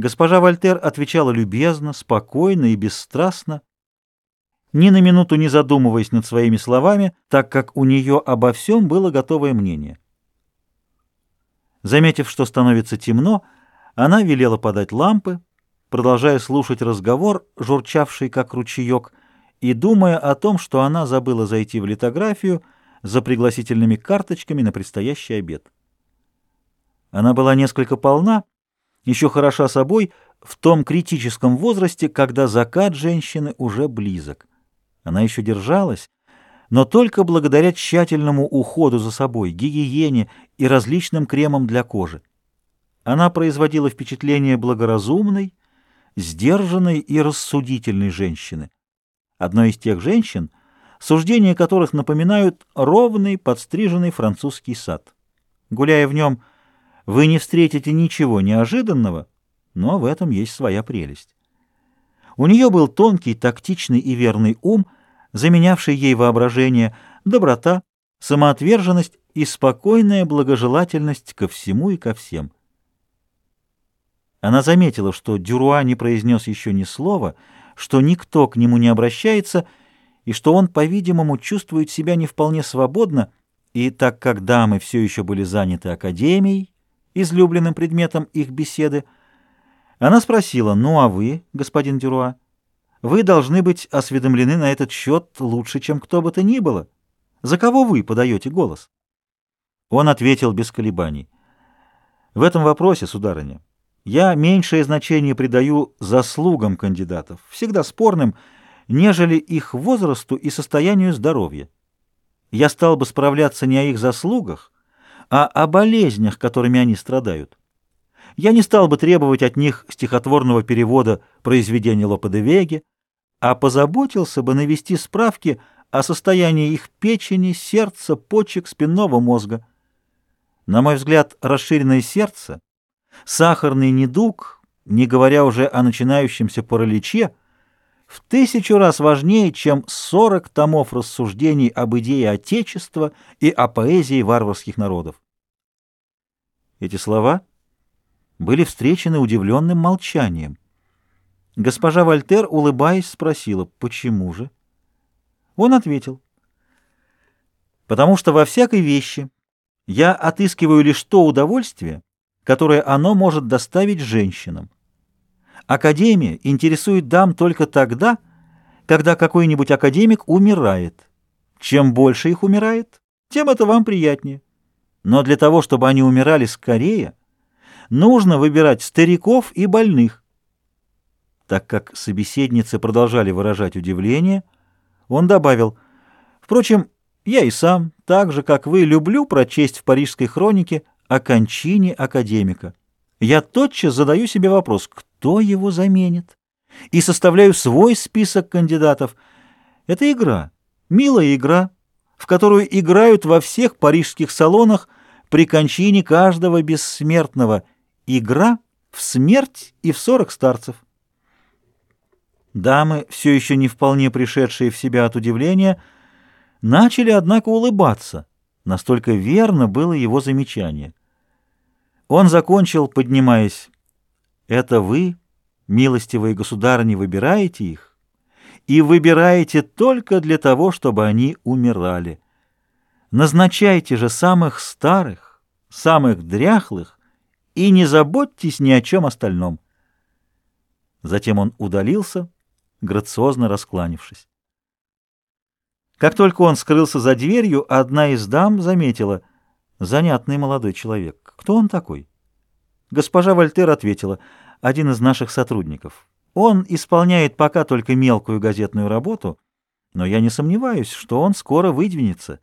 Госпожа Вольтер отвечала любезно, спокойно и бесстрастно, ни на минуту не задумываясь над своими словами, так как у нее обо всем было готовое мнение. Заметив, что становится темно, она велела подать лампы, продолжая слушать разговор, журчавший как ручеек, и думая о том, что она забыла зайти в литографию за пригласительными карточками на предстоящий обед. Она была несколько полна, еще хороша собой, в том критическом возрасте, когда закат женщины уже близок. Она еще держалась, но только благодаря тщательному уходу за собой, гигиене и различным кремам для кожи. Она производила впечатление благоразумной, сдержанной и рассудительной женщины. Одной из тех женщин, суждения которых напоминают ровный подстриженный французский сад. Гуляя в нем, вы не встретите ничего неожиданного, но в этом есть своя прелесть. У нее был тонкий, тактичный и верный ум, заменявший ей воображение, доброта, самоотверженность и спокойная благожелательность ко всему и ко всем. Она заметила, что Дюруа не произнес еще ни слова, что никто к нему не обращается, и что он, по-видимому, чувствует себя не вполне свободно, и так как дамы все еще были заняты академией, излюбленным предметом их беседы, она спросила, «Ну а вы, господин Дюруа, вы должны быть осведомлены на этот счет лучше, чем кто бы то ни было. За кого вы подаете голос?» Он ответил без колебаний. «В этом вопросе, сударыня, я меньшее значение придаю заслугам кандидатов, всегда спорным, нежели их возрасту и состоянию здоровья. Я стал бы справляться не о их заслугах, а о болезнях, которыми они страдают. Я не стал бы требовать от них стихотворного перевода произведения Лопе де Веги, а позаботился бы навести справки о состоянии их печени, сердца, почек, спинного мозга. На мой взгляд, расширенное сердце, сахарный недуг, не говоря уже о начинающемся параличе, в тысячу раз важнее, чем 40 томов рассуждений об идее Отечества и о поэзии варварских народов. Эти слова были встречены удивленным молчанием. Госпожа Вольтер, улыбаясь, спросила, почему же? Он ответил, потому что во всякой вещи я отыскиваю лишь то удовольствие, которое оно может доставить женщинам. Академия интересует дам только тогда, когда какой-нибудь академик умирает. Чем больше их умирает, тем это вам приятнее. Но для того, чтобы они умирали скорее, нужно выбирать стариков и больных. Так как собеседницы продолжали выражать удивление, он добавил, «Впрочем, я и сам, так же, как вы, люблю прочесть в парижской хронике о кончине академика. Я тотчас задаю себе вопрос, кто его заменит, и составляю свой список кандидатов. Это игра, милая игра, в которую играют во всех парижских салонах при кончине каждого бессмертного. Игра в смерть и в сорок старцев. Дамы, все еще не вполне пришедшие в себя от удивления, начали, однако, улыбаться. Настолько верно было его замечание. Он закончил, поднимаясь. «Это вы, милостивые государыни, выбираете их, и выбираете только для того, чтобы они умирали. Назначайте же самых старых, самых дряхлых, и не заботьтесь ни о чем остальном». Затем он удалился, грациозно раскланившись. Как только он скрылся за дверью, одна из дам заметила — Занятный молодой человек. Кто он такой? Госпожа Вольтер ответила, один из наших сотрудников. Он исполняет пока только мелкую газетную работу, но я не сомневаюсь, что он скоро выдвинется.